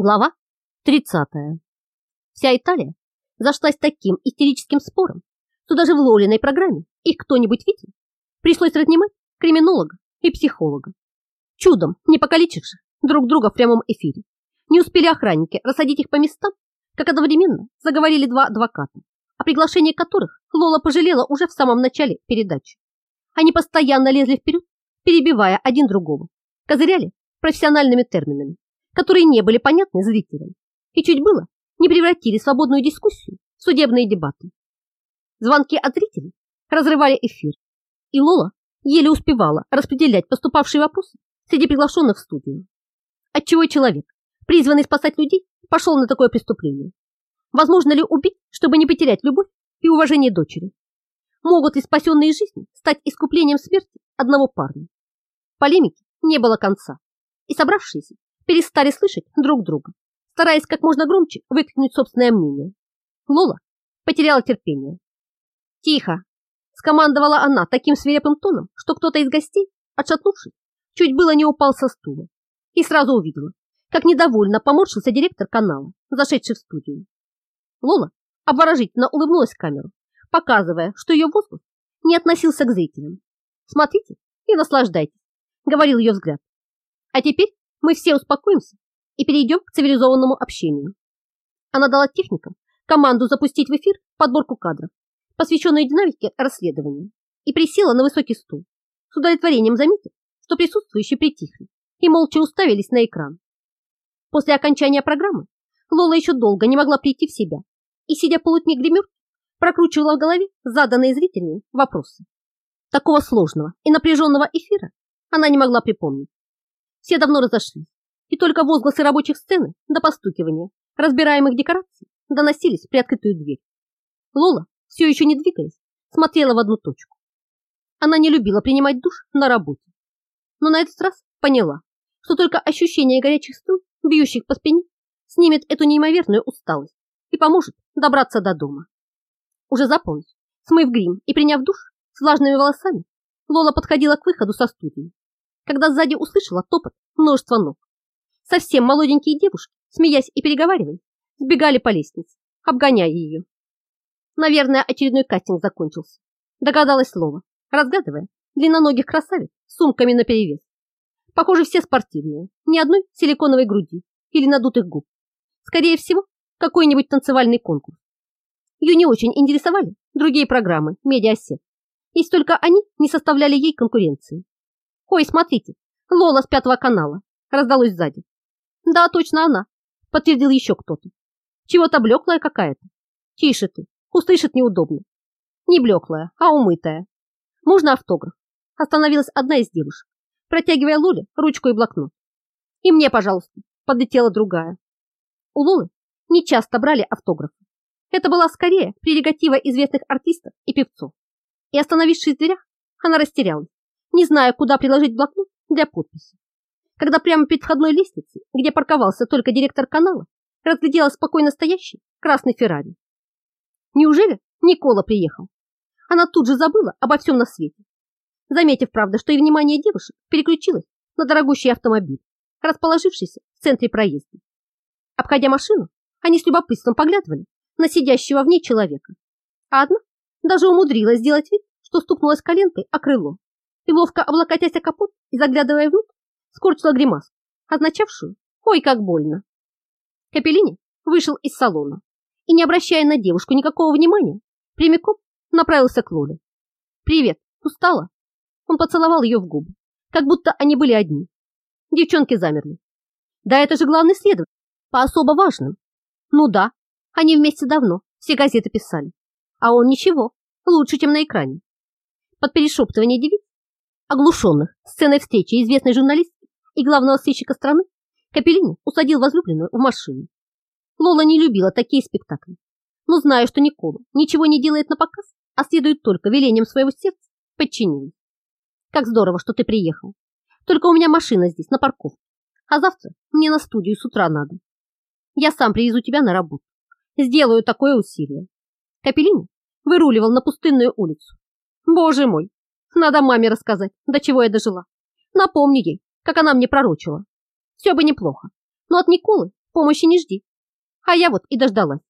Глава 30. Вся Италия зашлась таким истерическим спором, что даже в Лолиной программе их кто-нибудь видел. Пришлось разнимать криминолога и психолога. Чудом не покалечивших друг друга в прямом эфире. Не успели охранники рассадить их по местам, как одновременно заговорили два адвоката, о приглашении которых Лола пожалела уже в самом начале передачи. Они постоянно лезли вперед, перебивая один другого, козыряли профессиональными терминами которые не были понятны зрителям и чуть было не превратили свободную дискуссию в судебные дебаты. Звонки от зрителей разрывали эфир, и Лола еле успевала распределять поступавшие вопросы среди приглашенных в студию. Отчего человек, призванный спасать людей, пошел на такое преступление? Возможно ли убить, чтобы не потерять любовь и уважение дочери? Могут ли спасенные жизни стать искуплением смерти одного парня? Полемики не было конца, и собравшиеся перестали слышать друг друга, стараясь как можно громче выкрикнуть собственное мнение. Лола потеряла терпение. «Тихо!» – скомандовала она таким свирепым тоном, что кто-то из гостей, отшатнувшись, чуть было не упал со стула и сразу увидела, как недовольно поморщился директор канала, зашедший в студию. Лола обворожительно улыбнулась в камеру, показывая, что ее возглас не относился к зрителям. «Смотрите и наслаждайтесь», — говорил ее взгляд. «А теперь мы все успокоимся и перейдем к цивилизованному общению. Она дала техникам команду запустить в эфир подборку кадров, посвященную динамике расследования, и присела на высокий стул, с удовлетворением заметив, что присутствующие притихли и молча уставились на экран. После окончания программы Лола еще долго не могла прийти в себя и, сидя полутьме гримерки, прокручивала в голове заданные зрителями вопросы. Такого сложного и напряженного эфира она не могла припомнить. Все давно разошлись, и только возгласы рабочих сцены до постукивания разбираемых декораций доносились в приоткрытую дверь. Лола, все еще не двигаясь, смотрела в одну точку. Она не любила принимать душ на работе, но на этот раз поняла, что только ощущение горячих струй, бьющих по спине, снимет эту неимоверную усталость и поможет добраться до дома. Уже за полночь, смыв грим и приняв душ с влажными волосами, Лола подходила к выходу со студии когда сзади услышала топот множества ног. Совсем молоденькие девушки, смеясь и переговариваясь, сбегали по лестнице, обгоняя ее. Наверное, очередной кастинг закончился. Догадалась Лова, разгадывая длинноногих красавиц с сумками наперевес. Похоже, все спортивные, ни одной силиконовой груди или надутых губ. Скорее всего, какой-нибудь танцевальный конкурс. Ее не очень интересовали другие программы медиасет, если только они не составляли ей конкуренции. «Ой, смотрите, Лола с пятого канала!» раздалось сзади. «Да, точно она!» подтвердил еще кто-то. «Чего-то блеклая какая-то. Тише ты, услышит неудобно. Не блеклая, а умытая. Можно автограф?» Остановилась одна из девушек, протягивая Лоле ручку и блокнот. «И мне, пожалуйста», подлетела другая. У Лолы не часто брали автографы. Это была скорее прерогатива известных артистов и певцов. И остановившись в дверях, она растерялась не зная, куда приложить блокнот для подписи. Когда прямо перед входной лестницей, где парковался только директор канала, разглядела спокойно стоящий красный Феррари. Неужели Никола приехал? Она тут же забыла обо всем на свете, заметив, правда, что и внимание девушек переключилось на дорогущий автомобиль, расположившийся в центре проезда. Обходя машину, они с любопытством поглядывали на сидящего в ней человека, а одна даже умудрилась сделать вид, что стукнулась коленкой о крыло и ловко облокотясь о капот и заглядывая внутрь, скорчила гримаску, означавшую «Ой, как больно!». Капеллини вышел из салона и, не обращая на девушку никакого внимания, прямиком направился к Лоле. «Привет, устала?» Он поцеловал ее в губы, как будто они были одни. Девчонки замерли. «Да это же главный следователь, по особо важным». «Ну да, они вместе давно, все газеты писали. А он ничего, лучше, чем на экране». Под перешептывание девиц Оглушенных сценой встречи известной журналистки и главного сыщика страны, Капеллини усадил возлюбленную в машину. Лола не любила такие спектакли, но зная, что Никола ничего не делает на показ, а следует только велением своего сердца, подчинилась. Как здорово, что ты приехал. Только у меня машина здесь, на парковке. А завтра мне на студию с утра надо. Я сам привезу тебя на работу. Сделаю такое усилие. Капеллини выруливал на пустынную улицу. Боже мой, надо маме рассказать, до чего я дожила. Напомню ей, как она мне пророчила. Все бы неплохо, но от Николы помощи не жди. А я вот и дождалась.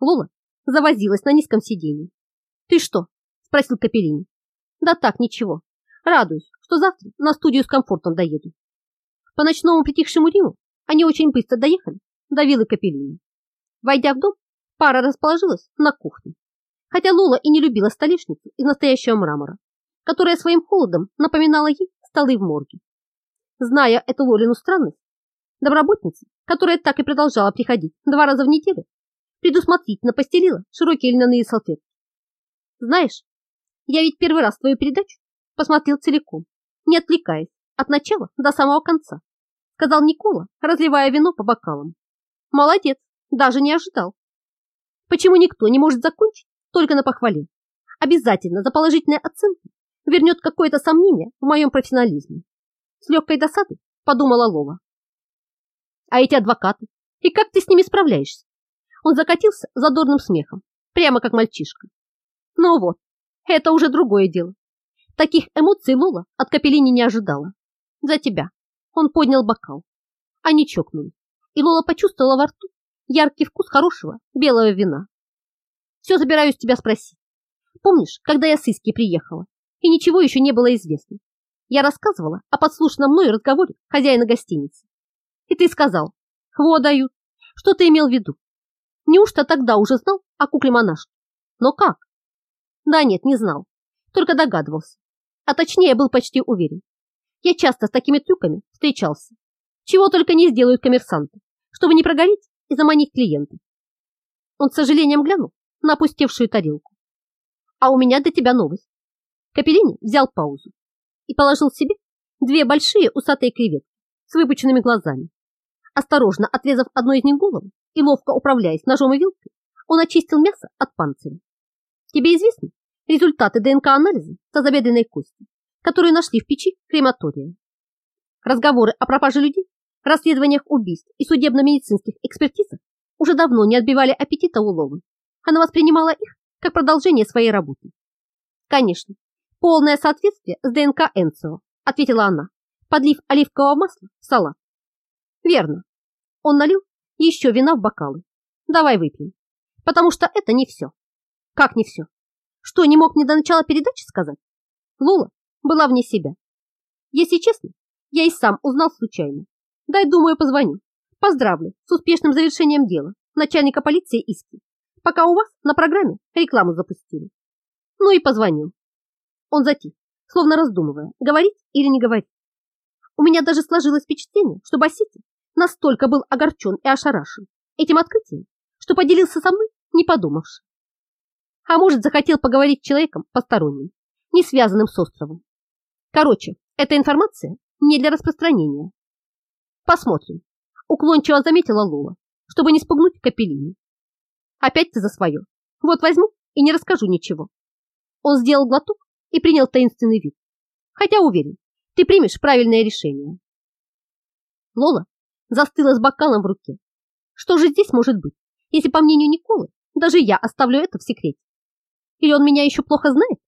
Лола завозилась на низком сиденье. Ты что? Спросил Капеллини. Да так, ничего. Радуюсь, что завтра на студию с комфортом доеду. По ночному притихшему Риму они очень быстро доехали до виллы Капеллини. Войдя в дом, пара расположилась на кухне. Хотя Лола и не любила столешницу из настоящего мрамора, которая своим холодом напоминала ей столы в морге. Зная эту Лолину странность, домработница, которая так и продолжала приходить два раза в неделю, предусмотрительно постелила широкие льняные салфетки. Знаешь, я ведь первый раз твою передачу посмотрел целиком, не отвлекаясь от начала до самого конца, сказал Никола, разливая вино по бокалам. Молодец, даже не ожидал. Почему никто не может закончить только на похвале? Обязательно за положительные оценки вернет какое-то сомнение в моем профессионализме. С легкой досадой подумала Лола. А эти адвокаты? И как ты с ними справляешься? Он закатился задорным смехом, прямо как мальчишка. Ну вот, это уже другое дело. Таких эмоций Лола от Капеллини не ожидала. За тебя. Он поднял бокал. Они чокнулись, и Лола почувствовала во рту яркий вкус хорошего белого вина. Все собираюсь тебя спросить. Помнишь, когда я с Иски приехала, и ничего еще не было известно? Я рассказывала о подслушанном мной разговоре хозяина гостиницы. И ты сказал, вот дают. Что ты имел в виду? Неужто тогда уже знал о кукле-монашке? Но как? Да нет, не знал. Только догадывался. А точнее, был почти уверен. Я часто с такими трюками встречался. Чего только не сделают коммерсанты, чтобы не прогореть и заманить клиента. Он с сожалением глянул на опустевшую тарелку. А у меня для тебя новость. Капеллини взял паузу и положил себе две большие усатые креветки с выпученными глазами. Осторожно отрезав одну из них голову и ловко управляясь ножом и вилкой, он очистил мясо от панциря. Тебе известны результаты ДНК-анализа тазобедренной кости, которые нашли в печи крематория? Разговоры о пропаже людей, расследованиях убийств и судебно-медицинских экспертизах уже давно не отбивали аппетита у Ловы. Она воспринимала их как продолжение своей работы. Конечно, Полное соответствие с ДНК Энцио, ответила она, подлив оливкового масла в салат. Верно. Он налил еще вина в бокалы. Давай выпьем. Потому что это не все. Как не все? Что, не мог мне до начала передачи сказать? Лола была вне себя. Если честно, я и сам узнал случайно. Дай, думаю, позвоню. Поздравлю с успешным завершением дела начальника полиции Иски, пока у вас на программе рекламу запустили. Ну и позвоню. Он затих, словно раздумывая, говорить или не говорить. У меня даже сложилось впечатление, что Басити настолько был огорчен и ошарашен этим открытием, что поделился со мной, не подумавши. А может, захотел поговорить с человеком посторонним, не связанным с островом. Короче, эта информация не для распространения. Посмотрим. Уклончиво заметила Лола, чтобы не спугнуть Капеллини. Опять ты за свое. Вот возьму и не расскажу ничего. Он сделал глоток и принял таинственный вид. Хотя уверен, ты примешь правильное решение. Лола застыла с бокалом в руке. Что же здесь может быть, если, по мнению Николы, даже я оставлю это в секрете? Или он меня еще плохо знает?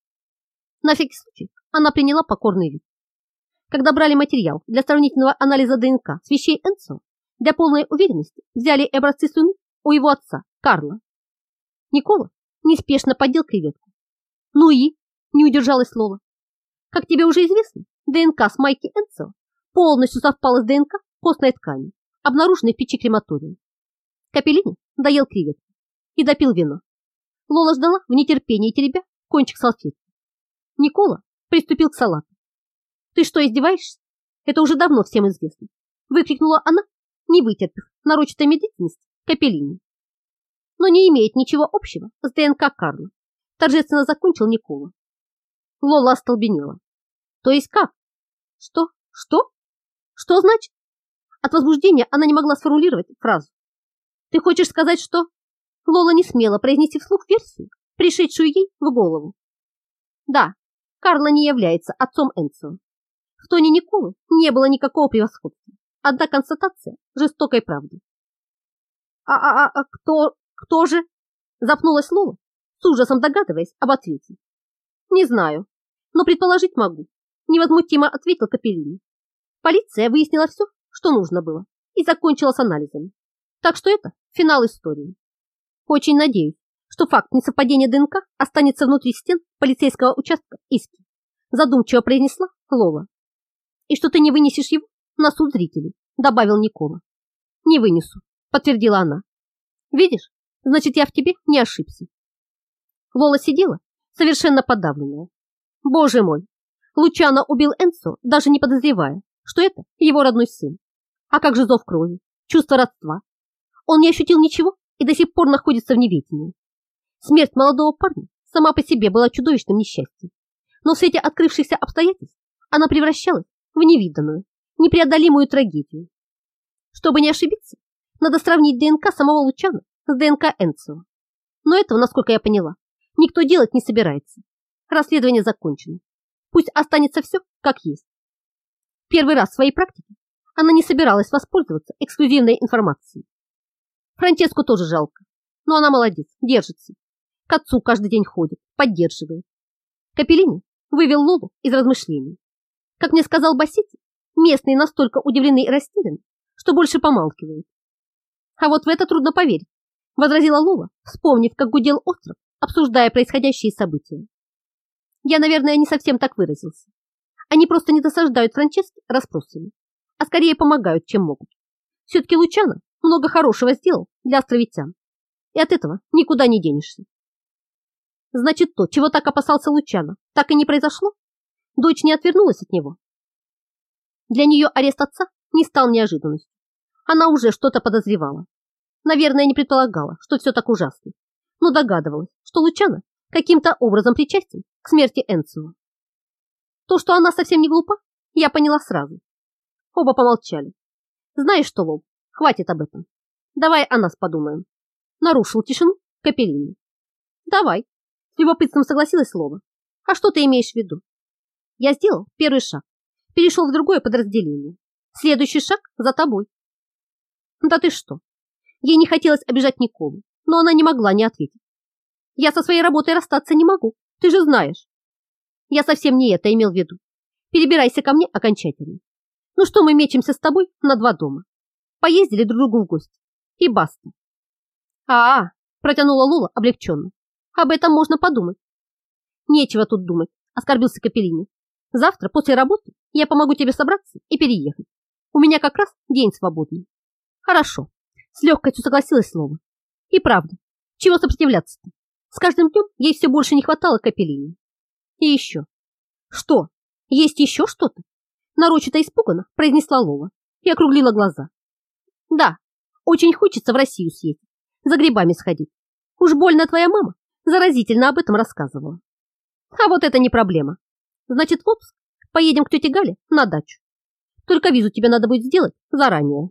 На всякий случай она приняла покорный вид. Когда брали материал для сравнительного анализа ДНК с вещей Энцо, для полной уверенности взяли и образцы слюны у его отца, Карла. Никола неспешно поддел креветку. Ну и не удержалась Лола. Как тебе уже известно, ДНК с Майки Энцел полностью совпала с ДНК костной ткани, обнаруженной в печи крематория. Капеллини доел креветку и допил вино. Лола ждала в нетерпении теребя кончик салфетки. Никола приступил к салату. «Ты что, издеваешься? Это уже давно всем известно!» Выкрикнула она, не вытерпев нарочатой медлительности Капеллини. Но не имеет ничего общего с ДНК Карла, торжественно закончил Никола. Лола остолбенела. То есть как? Что? Что? Что значит? От возбуждения она не могла сформулировать фразу. Ты хочешь сказать, что... Лола не смела произнести вслух версию, пришедшую ей в голову. Да, Карла не является отцом Энцио. В тоне Николы не было никакого превосходства. Одна констатация жестокой правды. А, а, а, а кто, кто же? Запнулась Лола, с ужасом догадываясь об ответе. Не знаю, но предположить могу, невозмутимо ответил Капеллини. Полиция выяснила все, что нужно было, и закончила с анализами. Так что это финал истории. Очень надеюсь, что факт несовпадения ДНК останется внутри стен полицейского участка Иски, задумчиво произнесла Лола. И что ты не вынесешь его на суд зрителей, добавил Никола. Не вынесу, подтвердила она. Видишь, значит, я в тебе не ошибся. Лола сидела, совершенно подавленная. Боже мой, Лучано убил Энцо, даже не подозревая, что это его родной сын. А как же зов крови, чувство родства? Он не ощутил ничего и до сих пор находится в неведении. Смерть молодого парня сама по себе была чудовищным несчастьем. Но в свете открывшихся обстоятельств она превращалась в невиданную, непреодолимую трагедию. Чтобы не ошибиться, надо сравнить ДНК самого Лучана с ДНК Энцио. Но этого, насколько я поняла, никто делать не собирается. Расследование закончено. Пусть останется все, как есть. Первый раз в своей практике она не собиралась воспользоваться эксклюзивной информацией. Франческу тоже жалко, но она молодец, держится. К отцу каждый день ходит, поддерживает. Капеллини вывел Лолу из размышлений. Как мне сказал Бассетти, местные настолько удивлены и растеряны, что больше помалкивают. А вот в это трудно поверить, возразила Лола, вспомнив, как гудел остров, обсуждая происходящие события. Я, наверное, не совсем так выразился. Они просто не досаждают Франческе расспросами, а скорее помогают, чем могут. Все-таки Лучано много хорошего сделал для островитян, и от этого никуда не денешься. Значит, то, чего так опасался Лучано, так и не произошло? Дочь не отвернулась от него. Для нее арест отца не стал неожиданностью. Она уже что-то подозревала. Наверное, не предполагала, что все так ужасно, но догадывалась, что Лучано каким-то образом причастен к смерти Энцио. То, что она совсем не глупа, я поняла сразу. Оба помолчали. Знаешь что, Лоб, хватит об этом. Давай о нас подумаем. Нарушил тишину Капеллини. Давай. С любопытством согласилась Лола. А что ты имеешь в виду? Я сделал первый шаг. Перешел в другое подразделение. Следующий шаг за тобой. Да ты что? Ей не хотелось обижать Николу, но она не могла не ответить. Я со своей работой расстаться не могу. Ты же знаешь. Я совсем не это имел в виду. Перебирайся ко мне окончательно. Ну что мы мечемся с тобой на два дома? Поездили друг другу в гости. И баста. А, -а, -а протянула Лола облегченно. Об этом можно подумать. Нечего тут думать, оскорбился Капеллини. Завтра после работы я помогу тебе собраться и переехать. У меня как раз день свободный. Хорошо. С легкостью согласилась Лола. И правда, чего сопротивляться-то? С каждым днем ей все больше не хватало Капеллини. И еще. Что? Есть еще что-то? Нарочито испуганно произнесла Лола и округлила глаза. Да, очень хочется в Россию съездить, за грибами сходить. Уж больно твоя мама заразительно об этом рассказывала. А вот это не проблема. Значит, в Обск поедем к тете Гале на дачу. Только визу тебе надо будет сделать заранее.